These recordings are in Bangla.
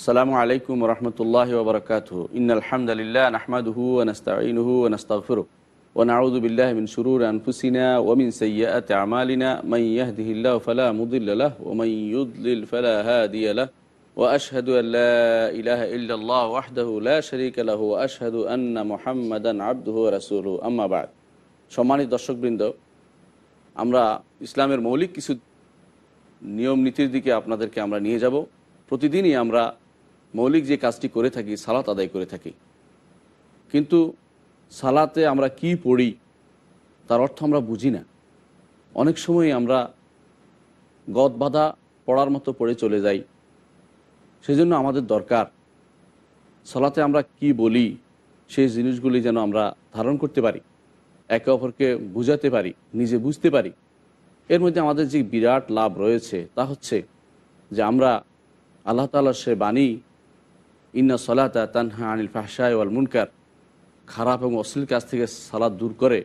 আসসালামু আলাইকুম রহমতুল্লাহ ওবরকাত ইনালহামদুলিল্লাহ নাহমাদহু ওনস্তাইনহু ওনস্তাফরু ونعوذ بالله من شرور أنفسنا ومن سيئات أعمالنا من يهده الله فلا مضل له ومن يضلل فلا هادي له وأشهد أن لا إله إلا الله وحده لا شريك له وأشهد أن محمدا عبده ورسوله أما بعد সম্মানিত দর্শকবৃন্দ আমরা ইসলামের মৌলিক কিছু নিয়ম নীতির দিকে আপনাদেরকে আমরা নিয়ে যাব প্রতিদিনই আমরা মৌলিক যে কাজটি করে থাকি, সালাত আদায় করে থাকি। কিন্তু সালাতে আমরা কি পড়ি, তার অর্থ আমরা বুঝি না। অনেক সময় আমরা গদ বাঁধা পড়ার মতো পড়ে চলে যাই। সেজন্য আমাদের দরকার সালাতে আমরা কি বলি, সেই জিনিসগুলি যেন আমরা ধারণ করতে পারি, একে অপরকে বুঝাতে পারি, নিজে বুঝতে পারি। এর মধ্যে আমাদের যে বিরাট লাভ রয়েছে, তা হচ্ছে যে আমরা আল্লাহ তালার সে বাণী ইন্না সলাতা তানহা আনিল ফাহসায় ওয়াল মুনকার। খারাপ এবং অশ্লীল কাজ থেকে সালাদ দূর করে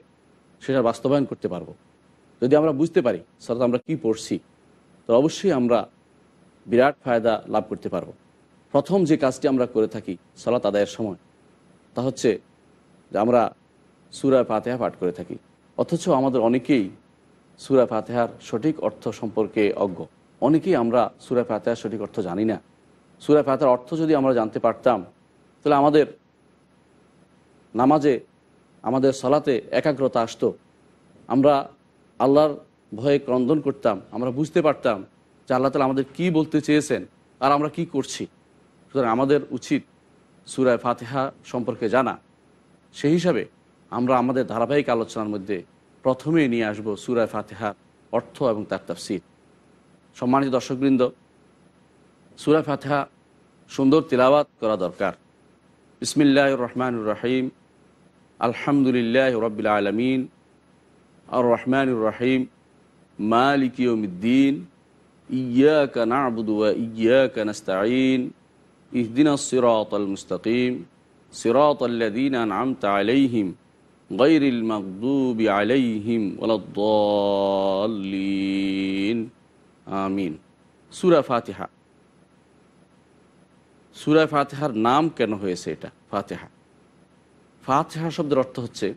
সেটা বাস্তবায়ন করতে পারব। যদি আমরা বুঝতে পারি সালাদ আমরা কি পড়ছি, তো অবশ্যই আমরা বিরাট ফায়দা লাভ করতে পারব। প্রথম যে কাজটি আমরা করে থাকি সালাত আদায়ের সময়, তা হচ্ছে যে আমরা সুরা ফাতেহা পাঠ করে থাকি। অথচ আমাদের অনেকেই সুরা ফাতেহার সঠিক অর্থ সম্পর্কে অজ্ঞ। অনেকেই আমরা সুরা ফাতেহার সঠিক অর্থ জানি না। সুরা ফাতেহার অর্থ যদি আমরা জানতে পারতাম, তাহলে আমাদের নামাজে, আমাদের সলাতে একাগ্রতা আসতো। আমরা আল্লাহর ভয়ে ক্রন্দন করতাম, আমরা বুঝতে পারতাম যে আল্লাহ তালা আমাদের কি বলতে চেয়েছেন আর আমরা কি করছি। সুতরাং আমাদের উচিত সুরায় ফাতেহা সম্পর্কে জানা। সেই হিসাবে আমরা আমাদের ধারাবাহিক আলোচনার মধ্যে প্রথমেই নিয়ে আসব সুরায় ফাতেহা অর্থ এবং তার তাফসির। সম্মানিত দর্শকবৃন্দ সুরায় ফাতেহা সুন্দর তিলাবাত করা দরকার বিসমিল্লাহ রহমান রহিম আলহামদুলিল্লাহ রবিল আলমিন আর রহমান রহিম মালিক ইয়মিদ্দিন ইয়াকা নাবুদু ওয়া ইয়াকা নাস্তাঈন ইহদিনা الصراط المستقيم صراط الذين أنعمت عليهم غير المغضوب عليهم ولا الضالين آمين সূরা ফাতিহা সূরা ফাতেহার নাম কেন হয়েছে এটা? ফাতেহা। ফাতিহা শব্দের অর্থ হচ্ছে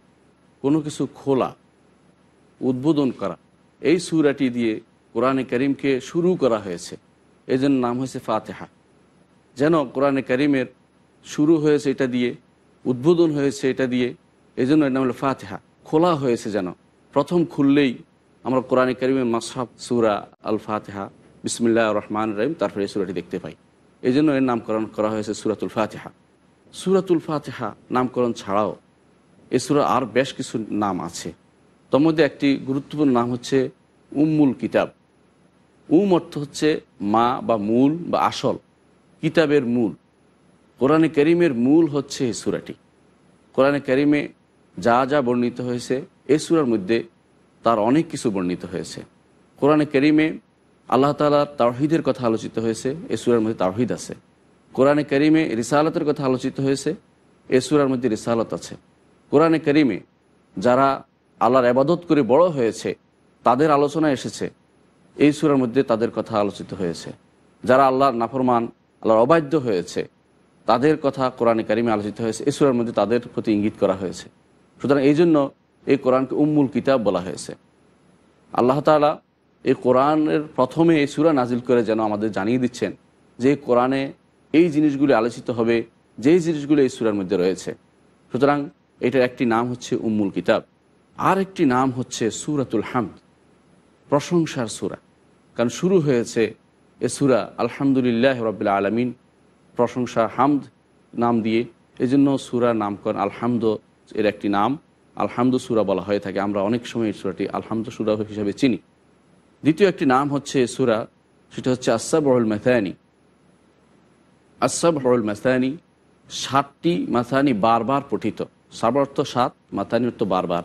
কোনো কিছু খোলা, উদ্বোধন করা। এই সুরাটি দিয়ে কোরআনে করিমকে শুরু করা হয়েছে। এই জন্য নাম হয়েছে ফাতেহা। যেন কোরআনে করিমের শুরু হয়েছে এটা দিয়ে, উদ্বোধন হয়েছে এটা দিয়ে এই জন্য এর নাম হলো ফাতেহা। খোলা হয়েছে যেন। প্রথম খুললেই আমরা কোরআনে করিমের মাসহাব সুরা আল ফাতেহা বিসমিল্লাহ রহমান রহিম, তারপরে এই সুরাটি দেখতে পাই। এই জন্য এর নামকরণ করা হয়েছে সুরাতুল ফাতেহা। সুরাতুল ফাতেহা নামকরণ ছাড়াও এ সুরা আর বেশ কিছু নাম আছে। তার মধ্যে একটি গুরুত্বপূর্ণ নাম হচ্ছে উম্মুল কিতাব। উম অর্থ হচ্ছে মা বা মূল বা আসল, কিতাবের মূল। কোরআনে করিমের মূল হচ্ছে এই সুরাটি। কোরআনে করিমে যা যা বর্ণিত হয়েছে এই সুরার মধ্যে তার অনেক কিছু বর্ণিত হয়েছে। কোরআনে করিমে আল্লাহ তালার তাওহিদের কথা আলোচিত হয়েছে, এ সুরার মধ্যে তাওহিদ আছে। কোরআনে করিমে রিসালতের কথা আলোচিত হয়েছে, এ সুরার মধ্যে রিসালত আছে। কোরআনে করিমে যারা আল্লাহর আবাদত করে বড় হয়েছে, তাদের আলোচনা এসেছে, এই সুরার মধ্যে তাদের কথা আলোচিত হয়েছে। যারা আল্লাহর নাফরমান, আল্লাহর অবাধ্য হয়েছে, তাদের কথা কোরআনে কারিমে আলোচিত হয়েছে এই সুরার মধ্যে তাদের প্রতি ইঙ্গিত করা হয়েছে। সুতরাং এই জন্য এই কোরআনকে উম্মুল কিতাব বলা হয়েছে। আল্লাহ তালা এই কোরআনের প্রথমে এই সুরা নাজিল করে যেন আমাদের জানিয়ে দিচ্ছেন যে কোরআনে এই জিনিসগুলি আলোচিত হবে, যেই জিনিসগুলো এই সুরার মধ্যে রয়েছে। সুতরাং এটার একটি নাম হচ্ছে উম্মুল কিতাব। আর একটি নাম হচ্ছে সুরাতুল হামদ। প্রশংসার সুরা। কারণ শুরু হয়েছে এ সুরা আলহামদুলিল্লাহ রবিল্লা আলমিন, প্রশংসা, হামদ নাম দিয়ে। এই জন্য সুরার নামকরণ আলহামদ এর একটি নাম। আলহামদু সুরা বলা হয়ে থাকে। আমরা অনেক সময় এই সুরাটি আলহামদু সুরা হিসেবে চিনি। দ্বিতীয় একটি নাম হচ্ছে সুরা, সেটা হচ্ছে আসাব রহুল মেথানি আসাব রহুল মেথানি সাতটি মাথানি বারবার পঠিত। সাব অর্থ সাত মাথানি অর্থ বারবার।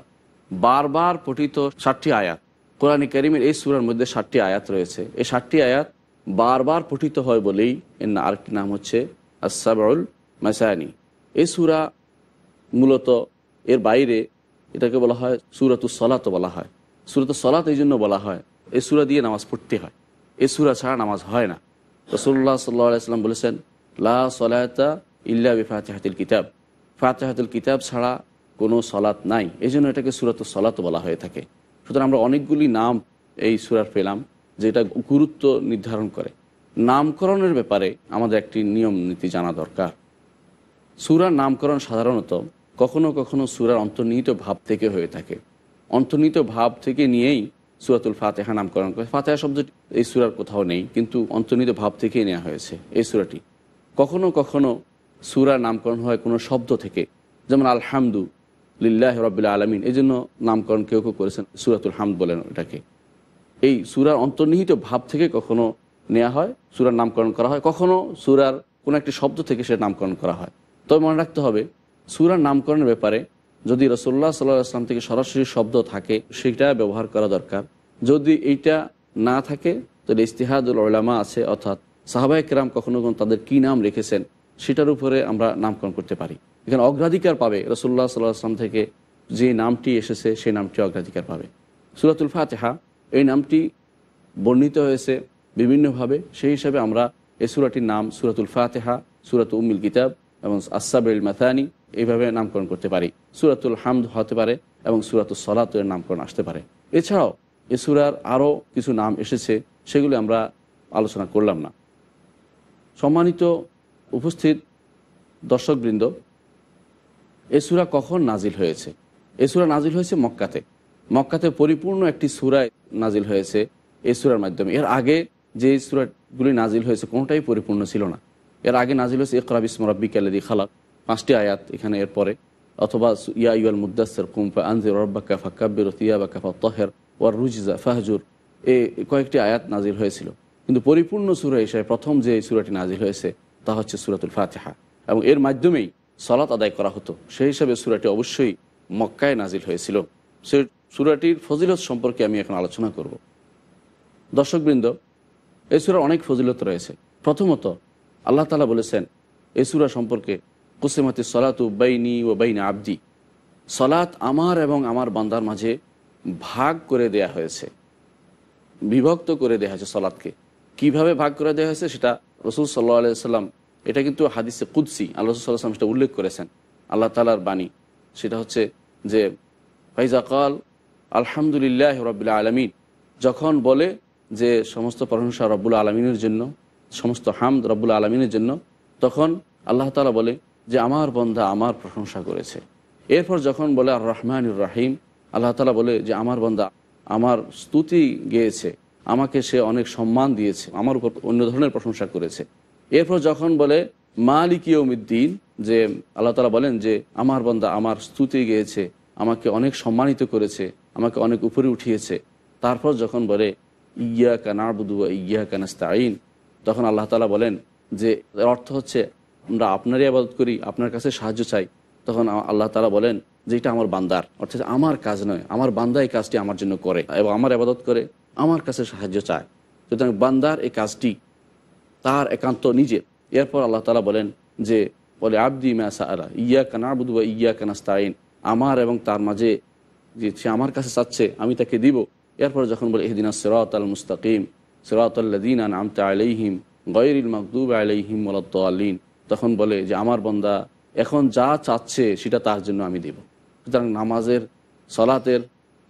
বারবার পঠিত ষাটটি আয়াত। কোরআন করিমের এই সুরার মধ্যে ষাটটি আয়াত রয়েছে। এই ষাটটি আয়াত বারবার পঠিত হয় বলেই এর আরেকটি নাম হচ্ছে আসাবুল মাসানি। এই সুরা মূলত এর বাইরে এটাকে বলা হয় সুরাতু সলাত বলা হয়। সুরাত সলাত এই জন্য বলা হয় এই সুরা দিয়ে নামাজ পড়তে হয়। এই সুরা ছাড়া নামাজ হয় না। রসুল্লাহ সাল্লাহ আলাইসাল্লাম বলেছেন, লা সলায়তা ইল্লা বিফাতেহাতিল কিতাব। ফাতেহাতুল কিতাব ছাড়া কোনো সলাৎ নাই। এই জন্য এটাকে সুরাত সলাত বলা হয়ে থাকে। সুতরাং আমরা অনেকগুলি নাম এই সুরার পেলাম, যেটা গুরুত্ব নির্ধারণ করে। নামকরণের ব্যাপারে আমাদের একটি নিয়ম নীতি জানা দরকার। সুরার নামকরণ সাধারণত কখনো কখনো সুরার অন্তর্নিহিত ভাব থেকে হয়ে থাকে। অন্তর্নিহিত ভাব থেকে নিয়েই সুরাতুল ফাতেহা নামকরণ করে। ফাতেহা শব্দটি এই সুরার কোথাও নেই, কিন্তু অন্তর্নিহিত ভাব থেকেই নেওয়া হয়েছে এই সুরাটি। কখনো কখনো সুরার নামকরণ হয় কোনো শব্দ থেকে, যেমন আলহামদু লিল্লাহ রবিল্লা আলমিন এই জন্য নামকরণ কেউ কেউ করেছেন, সুরাতুল হামদ বলেন এটাকে। এই সুরার অন্তর্নিহিত ভাব থেকে কখনো নেওয়া হয়, সুরার নামকরণ করা হয়, কখনো সুরার কোনো একটি শব্দ থেকে সে নামকরণ করা হয়। তবে মনে রাখতে হবে, সুরার নামকরণের ব্যাপারে যদি রসোল্লা সাল্লাহ আসলাম থেকে সরাসরি শব্দ থাকে, সেটা ব্যবহার করা দরকার। যদি এইটা না থাকে, তাহলে ইস্তিহাদুল ওলামা আছে, অর্থাৎ সাহাবাহিক রাম কখনো কখনো তাদের কী নাম রেখেছেন, সেটার উপরে আমরা নামকরণ করতে পারি। এখানে অগ্রাধিকার পাবে রসুল্লাহ সাল্লাহ আসলাম থেকে যে নামটি এসেছে সেই নামটি অগ্রাধিকার পাবে। সুরাতুল ফাতেহা, এই নামটি বর্ণিত হয়েছে বিভিন্নভাবে। সেই হিসাবে আমরা এই সুরাটির নাম সুরাতুল ফাতেহা, সুরাত উম্মিল কিতাব এবং আসাবুল মাথানি এইভাবে নামকরণ করতে পারি। সুরাতুল হামদ হতে পারে এবং সুরাতুল সলাতের নামকরণ আসতে পারে। এছাড়াও এ সুরার আরও কিছু নাম এসেছে, সেগুলি আমরা আলোচনা করলাম না। সম্মানিত উপস্থিত দর্শকবৃন্দ, এ সুরা কখন নাজিল হয়েছে? এ সুরা নাজিল হয়েছে মক্কাতে। মক্কাতে পরিপূর্ণ একটি সুরায় নাজিল হয়েছে এই সুরার মাধ্যমে। এর আগে যে সুরাগুলি নাজিল হয়েছে কোনোটাই পরিপূর্ণ ছিল না। এর আগে নাজিল হয়েছে ইকরাব ইসম রব্বিক আল্লাদি খালাক। পাঁচটি আয়াত এখানে এর পরে অথবা ইয়া ইউল মুদাসের কুম্ফা আনজির রব্বাক্কা ফাক্কাব্বির তিয়াবাক্কা তহের ওয়ার রুজিজা ফাহজুর। এ কয়েকটি আয়াত নাজিল হয়েছিল। কিন্তু পরিপূর্ণ সুরা হিসাবে প্রথম যে সুরাটি নাজিল হয়েছে, তা হচ্ছে সুরাতুল ফাতেহা। এবং এর মাধ্যমেই সলাত আদায় করা হতো। সেই হিসাবে সুরাটি অবশ্যই মক্কায় নাজিল হয়েছিল। সে সুরাটির ফজিলত সম্পর্কে আমি এখন আলোচনা করব। দর্শকবৃন্দ, এই সুরার অনেক ফজিলত রয়েছে। প্রথমত, আল্লাহ তালা বলেছেন, এই সুরা সম্পর্কে কুসেমাতি সলাতু বাইনি ও বাইনা আবদি। সলাত আমার এবং আমার বান্দার মাঝে ভাগ করে দেয়া হয়েছে। বিভক্ত করে দেওয়া হয়েছে সলাদকে কীভাবে ভাগ করে দেওয়া হয়েছে সেটা রসুল সাল্লাহ আলাইসাল্লাম এটা কিন্তু হাদিসে কুদ্সি, আল্লাহ সাল্লাম সেটা উল্লেখ করেছেন। আল্লাহ তালার বাণী। সেটা হচ্ছে যে, ফাইজা কাল, আলহামদুলিল্লাহ রবিল্লা আলমিন। যখন বলে যে সমস্ত প্রশংসা রব্বুল আলমিনের জন্য, সমস্ত হামদ রব্বুল আলমিনের জন্য, তখন আল্লাহ তালা বলে যে আমার বন্ধা আমার প্রশংসা করেছে। এরপর যখন বলে আর রহমানুর রাহিম, আল্লাহ তালা বলে যে আমার বন্ধা আমার স্তুতি গেয়েছে, আমাকে সে অনেক সম্মান দিয়েছে, আমার উপর অন্য ধরনের প্রশংসা করেছে। এরপর যখন বলে মালিক ইয়মিদ্দিন যে আল্লাহ তালা বলেন যে আমার বন্দা আমার স্তুতি গেয়েছে, আমাকে অনেক সম্মানিত করেছে, আমাকে অনেক উপরে উঠিয়েছে। তারপর যখন বলে ইয়া কানাবুদু ইয়া কানাস্তাইন তখন আল্লাহ তালা বলেন যে অর্থ হচ্ছে আমরা আপনারই আবাদত করি, আপনার কাছে সাহায্য চাই, তখন আল্লাহ তালা বলেন যে এটা আমার বান্দার। অর্থাৎ আমার কাজ নয়, আমার বান্দা এই কাজটি আমার জন্য করে এবং আমার আবাদত করে, আমার কাছে সাহায্য চায়। সুতরাং বান্দার এই কাজটি তার একান্ত নিজে এরপর আল্লাহ তালা বলেন যে বলে আবদি ম্যাসা আলা ইয়া কানাবুদু বা ইয়া কানাস্তাইন আমার এবং তার মাঝে যে সে আমার কাছে চাচ্ছে, আমি তাকে দিব। এরপর যখন বলে এহদিন সিরাত আল মুস্তাকিম সিরাত আল্লাদিন আমতা আলাইহিম গয়রিল মকদুব আলাইহিম আলিন তখন বলে যে, আমার বন্দা, এখন যা চাচ্ছে সেটা তার জন্য আমি দেব। সুতরাং নামাজের সলাতের,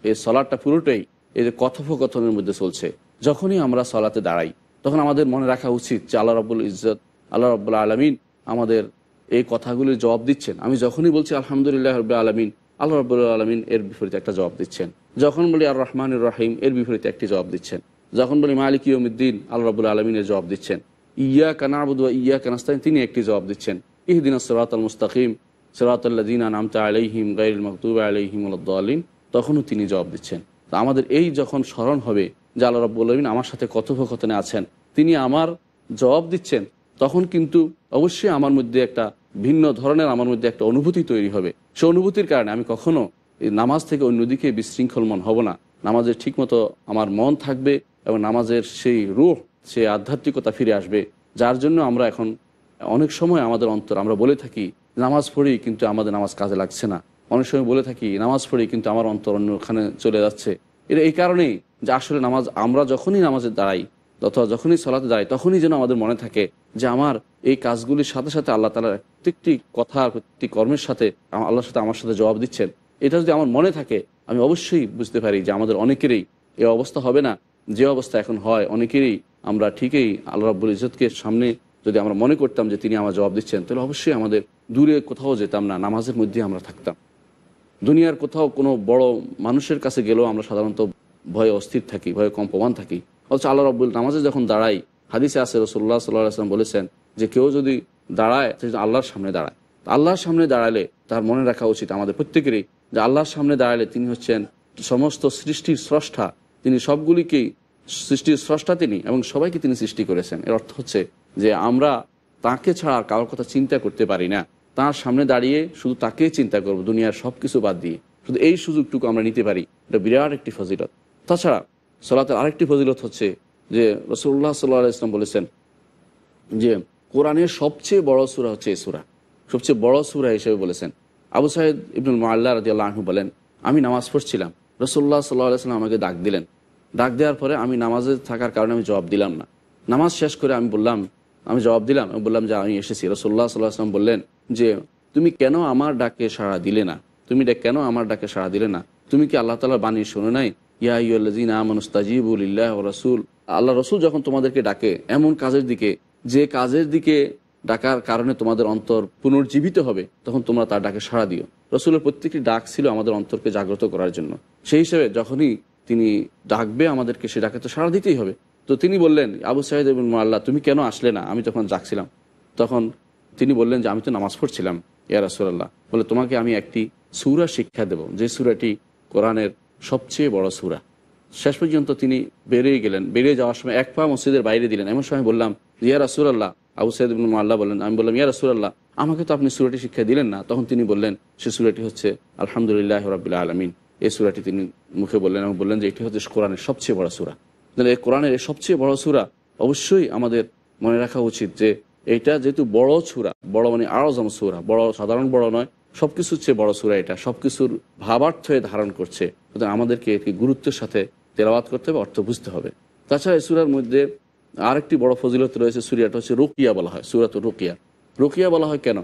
এই সলাটটা পুরোটাই এই যে কথোপকথনের মধ্যে চলছে। যখনই আমরা সলাতে দাঁড়াই, তখন আমাদের মনে রাখা উচিত যে, আল্লাহ রব্বুল ইজ্জত, আল্লাহ রব্বুল আলমিন আমাদের এই কথাগুলির জবাব দিচ্ছেন। আমি যখনই বলছি, আলহামদুলিল্লাহ রব্বুল আলমিন, আল্লাহ রব্বুল আলমিন এর বিপরীতে একটা জবাব দিচ্ছেন। যখন বলি, আর রহমানুর রাহিম, এর বিপরীতে একটি জবাব দিচ্ছেন। যখন বলি, মালিক ইয়মুদ্দিন আল্লাহ রব্বুল আলমিনের জবাব দিচ্ছেন। ইয়া কানাবুদুয়া ইয়া কানাস্তাইন তিনি একটি জবাব দিচ্ছেন, ইহদিন সরাত আল মুস্তাকিম সরাতুল্লাদিন নামতা আলাইহিম গাইল মকতুব আলাইহিম আলিন তখনও তিনি জবাব দিচ্ছেন। তা আমাদের এই যখন স্মরণ হবে যে আল্লাহ রব্বুল আলমিন আমার সাথে কথোপকথনে আছেন, তিনি আমার জবাব দিচ্ছেন, তখন কিন্তু অবশ্যই আমার মধ্যে একটা ভিন্ন ধরনের, আমার মধ্যে একটা অনুভূতি তৈরি হবে। সে অনুভূতির কারণে আমি কখনো নামাজ থেকে অন্যদিকে বিশৃঙ্খল মন হব না। নামাজের ঠিকমতো আমার মন থাকবে এবং নামাজের সেই রুহ সে আধ্যাত্মিকতা ফিরে আসবে, যার জন্য আমরা এখন অনেক সময় আমাদের অন্তর, আমরা বলে থাকি, নামাজ পড়ি কিন্তু আমাদের নামাজ কাজে লাগছে না। অনেক সময় বলে থাকি, নামাজ পড়ি কিন্তু আমার অন্তর অন্যখানে চলে যাচ্ছে। এটা এই কারণেই যে আসলে নামাজ, আমরা যখনই নামাজে দাঁড়াই, অথবা যখনই সলাতে দাঁড়াই, তখনই যেন আমাদের মনে থাকে যে আমার এই কাজগুলির সাথে সাথে আল্লাহ তালার প্রত্যেকটি কথা প্রত্যেকটি কর্মের সাথে আল্লাহর সাথে আমার সাথে জবাব দিচ্ছেন। এটা যদি আমার মনে থাকে, আমি অবশ্যই বুঝতে পারি যে আমাদের অনেকেরই এই অবস্থা হবে না। যে অবস্থা এখন হয়, অনেকেরই আমরা ঠিকই আল্লাহ রাব্বুল ইজতকে সামনে যদি আমরা মনে করতাম যে তিনি আমার জবাব দিচ্ছেন, তাহলে অবশ্যই আমাদের দূরে কোথাও যেতাম না, নামাজের মধ্যে আমরা থাকতাম। দুনিয়ার কোথাও কোনো বড় মানুষের কাছে গেলেও আমরা সাধারণত ভয়ে অস্থির থাকি, ভয়ে কম্পমান থাকি। অথচ আল্লাহ রব্বুল নামাজে যখন দাঁড়াই, হাদিসে আসে রসুল্লাহ সাল্লাহ আসলাম বলেছেন যে কেউ যদি দাঁড়ায়, সে আল্লাহর সামনে দাঁড়ায়। আল্লাহর সামনে দাঁড়ালে তার মনে রাখা উচিত আমাদের প্রত্যেকেরই যে আল্লাহর সামনে দাঁড়ালে তিনি হচ্ছেন সমস্ত সৃষ্টির স্রষ্টা তিনি সবগুলিকেই সৃষ্টির স্রষ্টা তিনি এবং সবাইকে তিনি সৃষ্টি করেছেন। এর অর্থ হচ্ছে যে আমরা তাকে ছাড়া আর কারোর কথা চিন্তা করতে পারি না। তার সামনে দাঁড়িয়ে শুধু তাকেই চিন্তা করব, দুনিয়ার সব কিছু বাদ দিয়ে। শুধু এই সুযোগটুকু আমরা নিতে পারি। এটা বিরাট একটি ফজিলত। তাছাড়া সলাতের আরেকটি ফজিলত হচ্ছে যে রসুল্লাহ সাল্লাহ ইসলাম বলেছেন যে কোরআনের সবচেয়ে বড় সুরা হচ্ছে এই সুরা। সবচেয়ে বড় সুরা হিসেবে বলেছেন। আবু সাহেদ ইবনুল মাল্লা রাজি আল্লাহ বলেন, আমি নামাজ পড়ছিলাম রসুল্লাহ সাল্লাহ সাল্লাম আমাকে ডাক দিলেন। ডাক দেওয়ার পরে আমি নামাজে থাকার কারণে আমি জবাব দিলাম না। নামাজ শেষ করে আমি বললাম, আমি জবাব দিলাম, আমি বললাম, যে, আমি এসেছি। রসুল্লাহ সাল্লাহ আসলাম বললেন যে, তুমি কেন আমার ডাকে সাড়া দিলে না? তুমি ডা- কেন আমার ডাকে সাড়া দিলে না? তুমি কি আল্লাহ তালার বাণী শুনে নাই? ইয়া আমানুস্তাজিবুল ইল্লাহ রসুল। আল্লাহ রসুল যখন তোমাদেরকে ডাকে এমন কাজের দিকে, যে কাজের দিকে ডাকার কারণে তোমাদের অন্তর পুনর্জীবিত হবে, তখন তোমরা তার ডাকে সাড়া দিও। রসুলের প্রত্যেকটি ডাক ছিল আমাদের অন্তরকে জাগ্রত করার জন্য। সেই হিসেবে যখনই তিনি ডাকবে আমাদেরকে, সে ডাকে তো সাড়া দিতেই হবে। তো তিনি বললেন, আবু সাহেদ এবং আল্লাহ তুমি কেন আসলে না? আমি তখন ডাকছিলাম তখন তিনি বললেন যে, আমি তো নামাজ পড়ছিলাম, ইয়া রাসুল্লাহ বলে, তোমাকে আমি একটি সুরা শিক্ষা দেব। যে সুরাটি কোরআনের সবচেয়ে বড় সুরা। শেষ পর্যন্ত তিনি বেরিয়ে গেলেন। বেরিয়ে যাওয়ার সময় এক পা মসজিদের বাইরে দিলেন। এমন সময় বললাম, ইয়া রাসুলাল্লাহ। আবু সাইদ আল্লাহ বললেন, আমি বললাম, ইয়া রাসুলাল্লাহ। আমাকে তো আপনি সুরাটি শিক্ষা দিলেন না। তখন তিনি বললেন, সে সুরাটি হচ্ছে আলহামদুলিল্লাহ রবিল্লা আলমিন। এই সুরাটি তিনি মুখে বললেন এবং বললেন যে, এটি হচ্ছে কোরআনের সবচেয়ে বড় সুরা। এই কোরআনের সবচেয়ে বড় সুরা অবশ্যই আমাদের মনে রাখা উচিত যে, এটা যেহেতু বড় সুরা, বড় মানে আরজম সুরা, বড় সাধারণ বড় নয়, সবকিছুর চেয়ে বড় সুরা এটা, সবকিছুর ভাবার্থে ধারণ করছে। সুতরাং আমাদেরকে এটি গুরুত্বের সাথে তেলাওয়াত করতে হবে, অর্থ বুঝতে হবে। তাছাড়া এই সুরার মধ্যে আরেকটি বড় ফজিলত রয়েছে সুরিয়াটা হচ্ছে রোকিয়া বলা হয় সুরাত রুকিয়া। রুকিয়া বলা হয় কেন?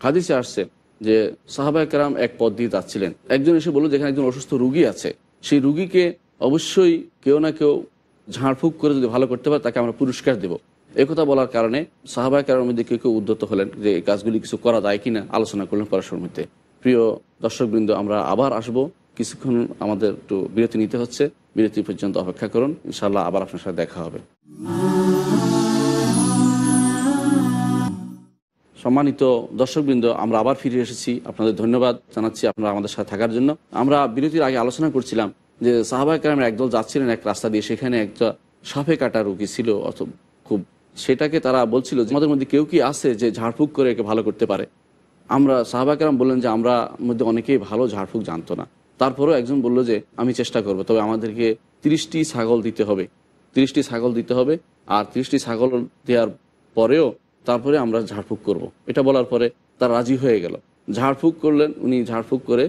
হাদিসে আসছে যে সাহাবায় কেরাম এক পদ দিয়ে যাচ্ছিলেন। একজন এসে বলল, যেখানে একজন অসুস্থ রুগী আছে, সেই রুগীকে অবশ্যই কেউ না কেউ ঝাড়ফুঁক করে যদি ভালো করতে পারে, তাকে আমরা পুরস্কার দেব। এই কথা বলার কারণে সাহাবায় কারণের মধ্যে কেউ কেউ উদ্যত হলেন যে এই কাজগুলি কিছু করা যায় কিনা আলোচনা করলেন পড়াশোনার মধ্যে। প্রিয় দর্শকবৃন্দ, আমরা আবার আসব। কিছুক্ষণ আমাদের একটু বিরতি নিতে হচ্ছে। বিরতি পর্যন্ত অপেক্ষা করুন। ইনশাল্লাহ আবার আপনার সাথে দেখা হবে। সম্মানিত দর্শকবৃন্দ, আমরা আবার ফিরে এসেছি। আপনাদের ধন্যবাদ জানাচ্ছি আপনারা আমাদের সাথে থাকার জন্য। আমরা বিরতির আগে আলোচনা করছিলাম যে সাহাবাহ কালামের একদল যাচ্ছিলেন এক রাস্তা দিয়ে, সেখানে একটা সাপে কাটা রুগী ছিল, অত খুব সেটাকে তারা বলছিল যে, আমাদের মধ্যে কেউ কি আছে যে ঝাড়ফুঁক করে একে ভালো করতে পারে? আমরা সাহাবা কালাম বললেন যে, আমরা মধ্যে অনেকেই ভালো ঝাড়ফুঁক জানতো না। তারপরেও একজন বলল যে, আমি চেষ্টা করব, তবে আমাদেরকে তিরিশটি ছাগল দিতে হবে। তিরিশটি ছাগল দিতে হবে, আর তিরিশটি ছাগল দেওয়ার পরেও তারপরে আমরা ঝাড়ফুঁক করব। এটা বলার পরে তার রাজি হয়ে গেল। ঝাড়ফুঁক করলেন, উনি ঝাড়ফুঁক করে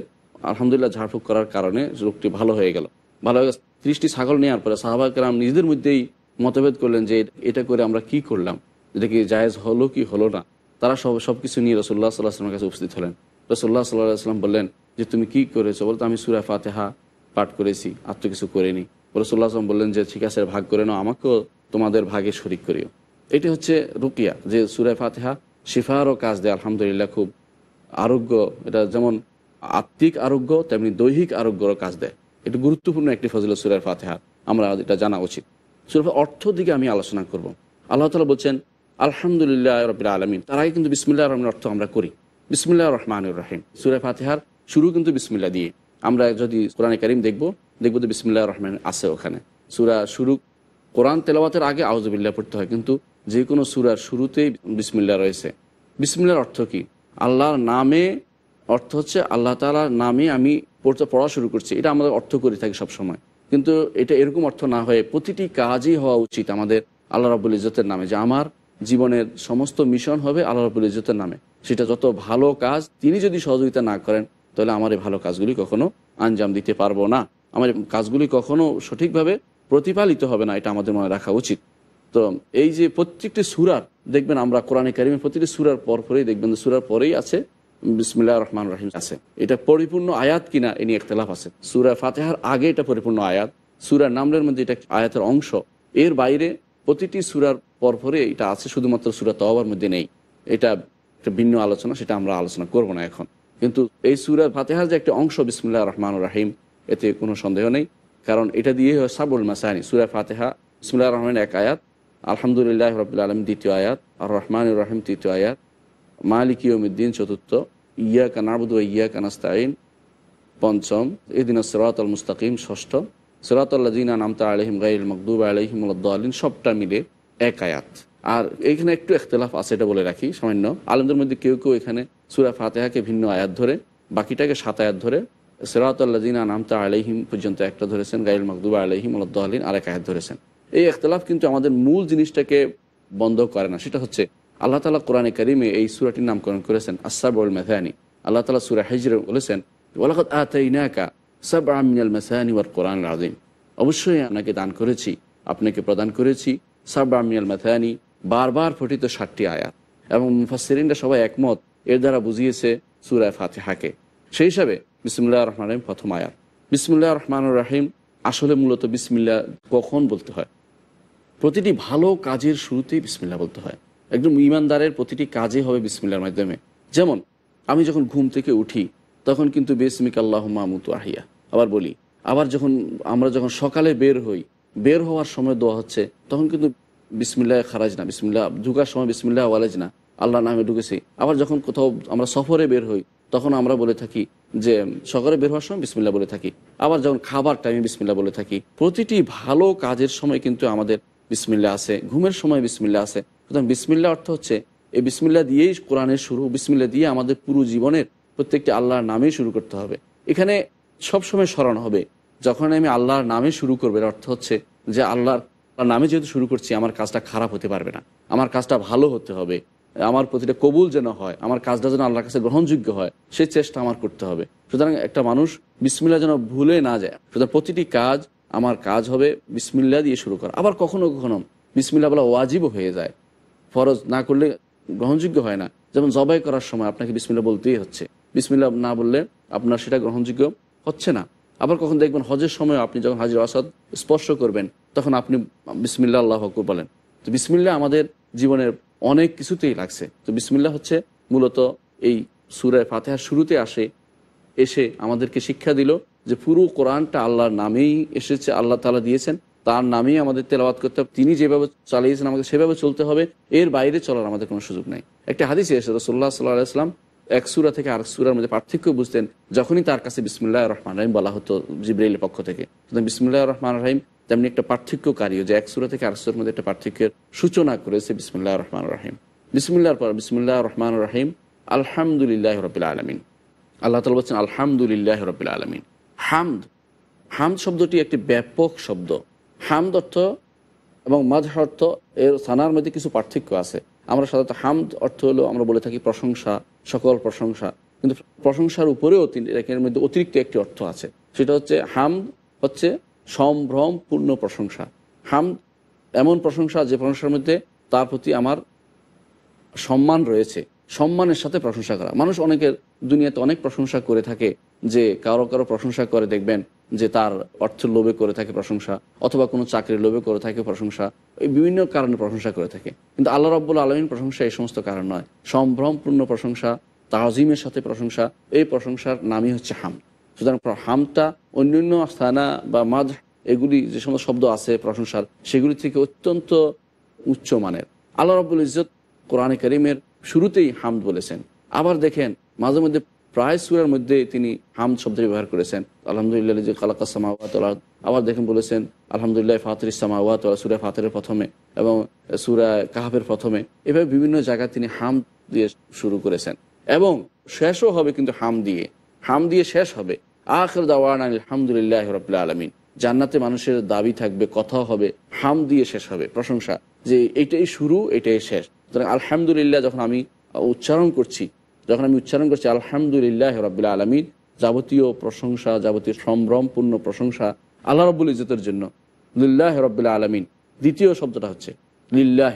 আলহামদুলিল্লাহ ঝাড়ফুঁক করার কারণে রোগটি ভালো হয়ে গেল। ভালো হয়ে ত্রিশটি ছাগল নেওয়ার পরে সাহাবাকেরাম নিজেদের মধ্যেই মতভেদ করলেন যে এটা করে আমরা কি করলাম? এটা কি জায়েজ হলো কি হলো না? তারা সব সব কিছু নিয়ে রসুল্লাহ সাল্লাহ আসলামের কাছে উপস্থিত হলেন। রসুল্লাহ সাল্লাহ আসলাম বললেন যে, তুমি কি করেছ? বলতো, আমি সুরা ফাতেহা পাঠ করেছি, আর তো কিছু করিনি। রসুল্লাহ আসলাম বললেন যে, ঠিক আছে, ভাগ করে নাও, আমাকেও তোমাদের ভাগে শরিক করিও। এটি হচ্ছে রুকিয়া, যে সুরায় ফাতেহা শিফারও কাজ দেয়, আলহামদুলিল্লাহ, খুব আরোগ্য। এটা যেমন আত্মিক আরোগ্য, তেমনি দৈহিক আরোগ্যরও কাজ দেয়। এটি গুরুত্বপূর্ণ একটি ফজিল সুরার ফাতেহা। আমরা এটা জানা উচিত। সুরাফা অর্থ দিকে আমি আলোচনা করব। আল্লাহ তালা বলছেন, আলহামদুলিল্লাহ রবিল আলমিন। তার আগে কিন্তু বিসমিল্লাহ রহমান অর্থ আমরা করি। বিসমিল্লা রহমানুর রাহিম। সুরায় ফাতেহার শুরু কিন্তু বিসমিল্লা দিয়ে। আমরা যদি কোরআনে কারিম দেখব, দেখব তো বিসমিল্লাহ রহমান আছে ওখানে। সুরা শুরু কোরআন তেলাওয়াতের আগে আউজবিল্লা পড়তে হয়, কিন্তু যে কোনো সুরার শুরুতেই বিসমিল্লা রয়েছে। বিসমিল্লার অর্থ কি? আল্লাহর নামে, অর্থ হচ্ছে আল্লাহ তালার নামে আমি পড়তে, পড়া শুরু করছি। এটা আমাদের অর্থ করে থাকি সবসময়। কিন্তু এটা এরকম অর্থ না হয়ে প্রতিটি কাজই হওয়া উচিত আমাদের আল্লাহ রাবুল ইজতের নামে। যে আমার জীবনের সমস্ত মিশন হবে আল্লাহ রাবুল ইজতের নামে। সেটা যত ভালো কাজ তিনি যদি সহযোগিতা না করেন, তাহলে আমার এই ভালো কাজগুলি কখনো আঞ্জাম দিতে পারব না। আমার কাজগুলি কখনো সঠিকভাবে প্রতিপালিত হবে না, এটা আমাদের মনে রাখা উচিত। তো এই যে প্রত্যেকটি সুরার, দেখবেন আমরা কোরআনে কারিমের প্রতিটি সুরার পর পরেই দেখবেন সুরার পরেই আছে বিসমিল্লাহ রহমান রাহিম আছে। এটা পরিপূর্ণ আয়াত কিনা, এ নিয়ে একতলাফ আছে। সুরা ফাতেহার আগে এটা পরিপূর্ণ আয়াত, সুরার নামলের মধ্যে এটা আয়াতের অংশ। এর বাইরে প্রতিটি সুরার পরপরে এটা আছে, শুধুমাত্র সুরা তওয়ার মধ্যে নেই। এটা একটা ভিন্ন আলোচনা, সেটা আমরা আলোচনা করব না এখন। কিন্তু এই সুরা ফাতেহার যে একটা অংশ বিসমুল্লাহ রহমান রাহিম, এতে কোনো সন্দেহ নেই। কারণ এটা দিয়ে হয় সাবুল মাসানি, সুরা ফাতেহা বিসমুল্লাহ রহমান এক আয়াত। আলহামদুলিল্লাহ রবিল আলম দ্বিতীয় আয়াত। আর রহমান রাহিম, তৃতীয় আয়াত। মালিক ইয়মুদ্দিন চতুর্থ। ইয়া কানাবুদ ইয়া কানাস্তাইন পঞ্চম। এদিন সিরাত আল মুস্তাকিম, ষষ্ঠ। সিরাত আল্লাদিন নামতা আলহিম গাইল মকদুব আলহিম আলিন সবটা মিলে এক আয়াত। আর এইখানে একটু এখতলাফ আছে, এটা বলে রাখি, সামান্য। আলমদের মধ্যে কেউ কেউ এখানে সুরা ফাতেহাকে ভিন্ন আয়াত ধরে, বাকিটাকে সাত আয়াত ধরে সিরাত আল্লাদিন নামতা আলহিম পর্যন্ত একটা ধরেছেন গাইল মকদুব আলহিম আলিন আর এক আয়াত ধরেছেন। এই এখতলাফ কিন্তু আমাদের মূল জিনিসটাকে বন্ধ করে না। সেটা হচ্ছে আল্লাহ তালা কোরআনে করিমে এই সুরাটির নামকরণ করেছেন আসাবুল মেথানি আল্লাহ তালা সুরা হাজির বলেছেন ওলাকত আতাইনাকা সাব আমিনাল মেসানি ওয়ার কোরআন আজিম অবশ্যই আপনাকে দান করেছি, আপনাকে প্রদান করেছি সাব আমিনাল মেথানি বারবার ফটিত ষাটটি আয়াত। এবং মুফাসিরিনরা সবাই একমত, এর দ্বারা বুঝিয়েছে সুরায় ফাতেহাকে। সেই হিসাবে বিসমুল্লাহ রহমান রহিম প্রথম আয়াত। বিসমুল্লাহ রহমান রাহিম আসলে মূলত বিসমিল্লা কখন বলতে হয়? প্রতিটি ভালো কাজের শুরুতেই বিসমিল্লা বলতে হয়। একদম ইমানদারের প্রতিটি কাজে হবে বিসমিল্লার মাধ্যমে। যেমন, আমি যখন ঘুম থেকে উঠি, তখন কিন্তু বেসমিক আল্লাহ মাহমুতু আহিয়া। আবার বলি, আবার যখন আমরা যখন সকালে বের হই, বের হওয়ার সময় দোয়া হচ্ছে, তখন কিন্তু বিসমিল্লাহ খারাজ না বিসমিল্লা ঢুকার সময় বিসমিল্লাহ ওয়ালেজ না। আল্লাহ নামে ঢুকেছি। আবার যখন কোথাও আমরা সফরে বের হই, তখন আমরা বলে থাকি যে সকালে বের হওয়ার সময় বিসমিল্লা বলে থাকি। আবার যখন খাবার টাইমে বিসমিল্লা বলে থাকি। প্রতিটি ভালো কাজের সময় কিন্তু আমাদের বিসমিল্লা আছে ঘুমের সময় বিসমিল্লা আছে সুতরাং বিসমিল্লা অর্থ হচ্ছে, এই বিসমিল্লা দিয়েই কোরআনের শুরু বিসমিল্লা দিয়ে আমাদের পুরো জীবনের প্রত্যেকটি আল্লাহর নামেই শুরু করতে হবে। এখানে সবসময় স্মরণ হবে, যখন আমি আল্লাহর নামে শুরু করবে অর্থ হচ্ছে যে আল্লাহর নামে যেহেতু শুরু করছি, আমার কাজটা খারাপ হতে পারবে না। আমার কাজটা ভালো হতে হবে। আমার প্রতিটা কবুল যেন হয়, আমার কাজটা যেন আল্লাহর কাছে গ্রহণযোগ্য হয়, সেই চেষ্টা আমার করতে হবে। সুতরাং একটা মানুষ বিসমিল্লা যেন ভুলে না যায়। সুতরাং প্রতিটি কাজ আমার কাজ হবে বিসমিল্লা দিয়ে শুরু করা। আবার কখনো কখনো বিসমিল্লা বলা ওয়াজিবও হয়ে যায়। ফরজ না করলে গ্রহণযোগ্য হয় না। যেমন জবাই করার সময় আপনাকে বিসমিল্লা বলতেই হচ্ছে। বিসমিল্লা না বললে আপনার সেটা গ্রহণযোগ্য হচ্ছে না। আবার কখন দেখবেন হজের সময় আপনি যখন হাজির আসাদ স্পর্শ করবেন, তখন আপনি বিসমিল্লা আল্লাহ বলেন। তো বিসমিল্লা আমাদের জীবনের অনেক কিছুতেই লাগছে। তো বিসমিল্লা হচ্ছে মূলত এই সুরায় ফাতেহার শুরুতে আসে, এসে আমাদেরকে শিক্ষা দিল যে পুরো কোরআনটা আল্লাহর নামেই এসেছে, আল্লাহ তালা দিয়েছেন। তার নামেই আমাদের তেলাওয়াত করতে হবে। তিনি যেভাবে চালিয়েছেন আমাদের সেভাবে চলতে হবে। এর বাইরে চলার আমাদের কোনো সুযোগ নাই। একটা হাদিসে এসে রসোল্লা সাল্লাহ আসলাম এক সুরা থেকে আরেক সুরার মধ্যে পার্থক্য বুঝতেন। যখনই তার কাছে বিসমুল্লাহ রহমান রহিম বলা হতো জিব্রাইলের পক্ষ থেকে। বিসমুল্লাহ রহমান রহিম তেমনি একটা পার্থক্যকারীও যে এক সুরা থেকে আরেক সুরের মধ্যে একটা পার্থক্যের সূচনা করেছে বিসমুল্লাহ রহমান রাহিম। বিসমুল্লাহর পর বিসমুল্লাহ রহমান রাহিম, আলহামদুলিল্লাহ রবিল আলমিন। আল্লাহ তালা বলছেন, আলহামদুলিল্লাহ রবিল আলমিন। হামদ হামদ শব্দটি একটি ব্যাপক শব্দ। হামদ অর্থ এবং মাঝ অর্থ, এর সানার মধ্যে কিছু পার্থক্য আছে। আমরা সাধারণত হামদ অর্থ হলো আমরা বলে থাকি প্রশংসা, সকল প্রশংসা। কিন্তু প্রশংসার উপরেও এর মধ্যে অতিরিক্ত একটি অর্থ আছে। সেটা হচ্ছে হামদ হচ্ছে সম্ভ্রম পূর্ণ প্রশংসা। হাম এমন প্রশংসা যে প্রশংসার মধ্যে তার প্রতি আমার সম্মান রয়েছে। সম্মানের সাথে প্রশংসা করা। মানুষ অনেকের দুনিয়াতে অনেক প্রশংসা করে থাকে যে কারও কারও প্রশংসা করে দেখবেন যে তার অর্থের লোভে করে থাকে প্রশংসা অথবা কোনো চাকরির লোভে করে থাকে প্রশংসা। এই বিভিন্ন কারণে প্রশংসা করে থাকে। কিন্তু আল্লাহ রব্বুল আলমীর প্রশংসা এই সমস্ত কারণ নয়। সম্ভ্রমপূর্ণ প্রশংসা, তাজিমের সাথে প্রশংসা, এই প্রশংসার নামই হচ্ছে হাম। সুতরাং হামটা অন্যান্য স্থানা বা মাঝ, এগুলি যে সমস্ত শব্দ আছে, প্রশংসার, সেগুলি থেকে অত্যন্ত উচ্চমানের আল্লাহ রব্বুল ইজত কোরআনে করিমের শুরুতেই হামদ বলেছেন। আবার দেখেন, মাঝে মধ্যে প্রায় সুরের মধ্যে তিনি হামদ শব্দ ব্যবহার করেছেন। আলহামদুলিল্লাহ যে কালাকাসামাওয়াত আবার দেখেন বলেছেন, আলহামদুলিল্লাহ ফাতর ইসলামাওয়াত সুরা ফাতের প্রথমে এবং সুরা কাহাবের প্রথমে। এভাবে বিভিন্ন জায়গায় তিনি হাম দিয়ে শুরু করেছেন। এবং শেষও হবে কিন্তু হাম দিয়ে। হাম দিয়ে শেষ হবে। আখর দাওয়ান আলহামদুলিল্লাহ রবিল্লা আলমিন। জান্নাতে মানুষের দাবি থাকবে কথা হবে, হাম দিয়ে শেষ হবে। প্রশংসা যে এটাই শুরু, এটাই শেষ। সুতরাং আলহামদুলিল্লাহ যখন আমি উচ্চারণ করছি, যখন আমি উচ্চারণ করছি আলহামদুলিল্লাহ রবিল্লা আলমিন, যাবতীয় প্রশংসা, যাবতীয় সম্ভ্রমপূর্ণ প্রশংসা আল্লাহ রব্বুল ইজতের জন্য। লিল্লাহ রবিল্লা আলমিন। দ্বিতীয় শব্দটা হচ্ছে লিল্লাহ।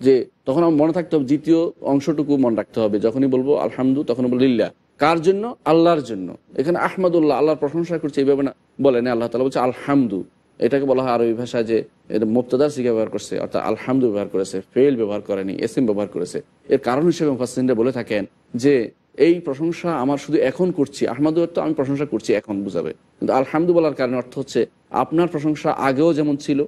যে তখন আমার মনে থাকতে হবে, দ্বিতীয় অংশটুকু মনে রাখতে হবে। যখনই বলব আলহামদু তখন বলব লিল্লাহ। কার জন্য? আল্লাহর জন্য। এখানে আহমদুল্লাহ আল্লাহর প্রশংসা করছে এইভাবে না বলেন আল্লাহ তালা বলছে আলহামদু। এটাকে বলা হয় আরবি ভাষায় যে এটা মুক্তদার শিখা ব্যবহার করছে, অর্থাৎ আলহামদু ব্যবহার করেছে ফেল ব্যবহার করেনি, এসিম ব্যবহার করেছে। এর কারণ হিসেবে মুফাসিনরা বলে থাকেন যে, এই প্রশংসা আমার শুধু এখন করছি, আহমদু তো আমি প্রশংসা করছি এখন, বুঝাবে। কিন্তু আলহামদু বলার কারণে অর্থ হচ্ছে, আপনার প্রশংসা আগেও যেমন ছিল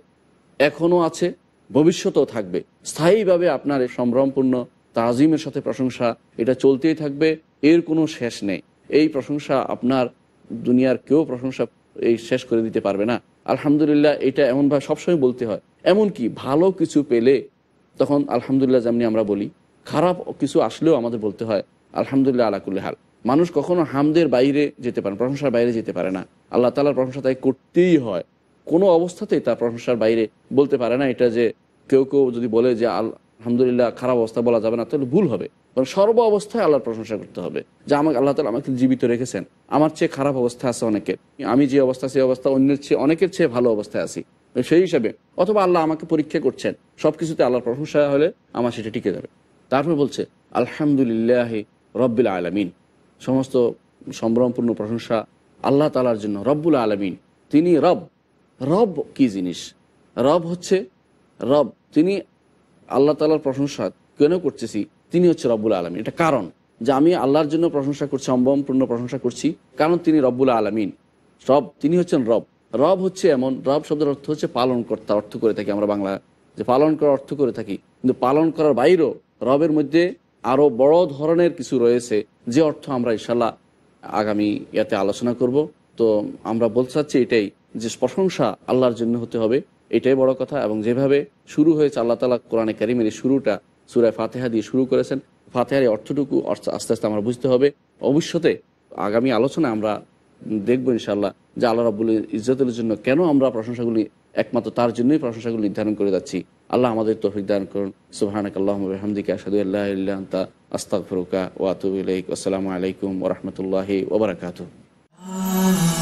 এখনও আছে, ভবিষ্যতেও থাকবে। স্থায়ীভাবে আপনার এই সম্ভ্রমপূর্ণ তাজিমের সাথে প্রশংসা, এটা চলতেই থাকবে। এর কোনো শেষ নেই। এই প্রশংসা আপনার দুনিয়ার কেউ প্রশংসা এই শেষ করে দিতে পারবে না। আলহামদুলিল্লাহ, এটা এমনভাবে সবসময় বলতে হয়। এমন কি ভালো কিছু পেলে তখন আলহামদুলিল্লাহ যেমনি আমরা বলি, খারাপ কিছু আসলেও আমাদের বলতে হয়, আলহামদুলিল্লাহ আলাকুল্লি হাল। মানুষ কখনো হামদের বাইরে যেতে পারে প্রশংসার বাইরে যেতে পারে না। আল্লাহ তালার প্রশংসা তাই করতেই হয়। কোনো অবস্থাতেই তার প্রশংসার বাইরে বলতে পারে না এটা যে কেউ কেউ যদি বলে যে আল- আলহামদুলিল্লাহ খারাপ অবস্থা বলা যাবে না, তাহলে ভুল হবে। কারণ সর্ব অবস্থায় আল্লাহর প্রশংসা করতে হবে যে আমাকে, আল্লাহ তালা আমাকে জীবিত রেখেছেন। আমার চেয়ে খারাপ অবস্থা আছে অনেকের। আমি যে অবস্থা, সেই অবস্থা অন্যের চেয়ে, অনেকের চেয়ে ভালো অবস্থায় আছি। সেই হিসাবে, অথবা আল্লাহ আমাকে পরীক্ষা করছেন সব কিছুতে আল্লাহর প্রশংসা হলে আমার সেটা টিকে যাবে। তারপর বলছে, আলহামদুলিল্লাহ রব্বিল আলমিন। সমস্ত সম্ভ্রমপূর্ণ প্রশংসা আল্লাহ তালার জন্য রব্বুল আলমিন। তিনি রব রব কি জিনিস? রব হচ্ছে রব। তিনি আল্লাহ তালার প্রশংসা কেন করতেছি? তিনি হচ্ছে রব্বুল আলমিন। এটা কারণ যে আমি আল্লাহর জন্য প্রশংসা করছি সম্ভ্রমপূর্ণ প্রশংসা করছি, কারণ তিনি রব্বুল আলমিন। রব, তিনি হচ্ছেন রব। রব হচ্ছে এমন, রব শব্দের অর্থ হচ্ছে পালন কর্তা অর্থ করে থাকি আমরা বাংলা। যে পালন করার অর্থ করে থাকি। কিন্তু পালন করার বাইরেও রবের মধ্যে আরও বড় ধরনের কিছু রয়েছে, যে অর্থ আমরা ইনশাল্লাহ আগামী ইয়াতে আলোচনা করব। তো আমরা বলতে চাচ্ছি এটাই, যে প্রশংসা আল্লাহর জন্য হতে হবে। এটাই বড় কথা। এবং যেভাবে শুরু হয়েছে আল্লাহ তালা কোরআনে কারিমের শুরুটা সুরায় ফাতেহা দিয়ে শুরু করেছেন, ফাতেহার এই অর্থটুকু অর্থ- আস্তে আস্তে আমরা বুঝতে হবে। অবশ্যতে আগামী আলোচনায় আমরা দেখব ইনশাল্লাহ যে আল্লাহ রাবুল ইজ্জতের জন্য কেন আমরা প্রশংসাগুলি, একমাত্র তার জন্যই প্রশংসাগুলি নির্ধারণ করে যাচ্ছি। আল্লাহ আমাদের তৌফিক দান করুন। সুবহানাক আল্লাহুম্মা ওয়া বিহামদিকা আশহাদু আল্লা ইলাহা ইল্লা আনতা, আস্তাগফিরুকা ওয়া আতুবু ইলাইক। আসসালামু আলাইকুম ওয়া রাহমাতুল্লাহি ওয়া বারাকাতুহু।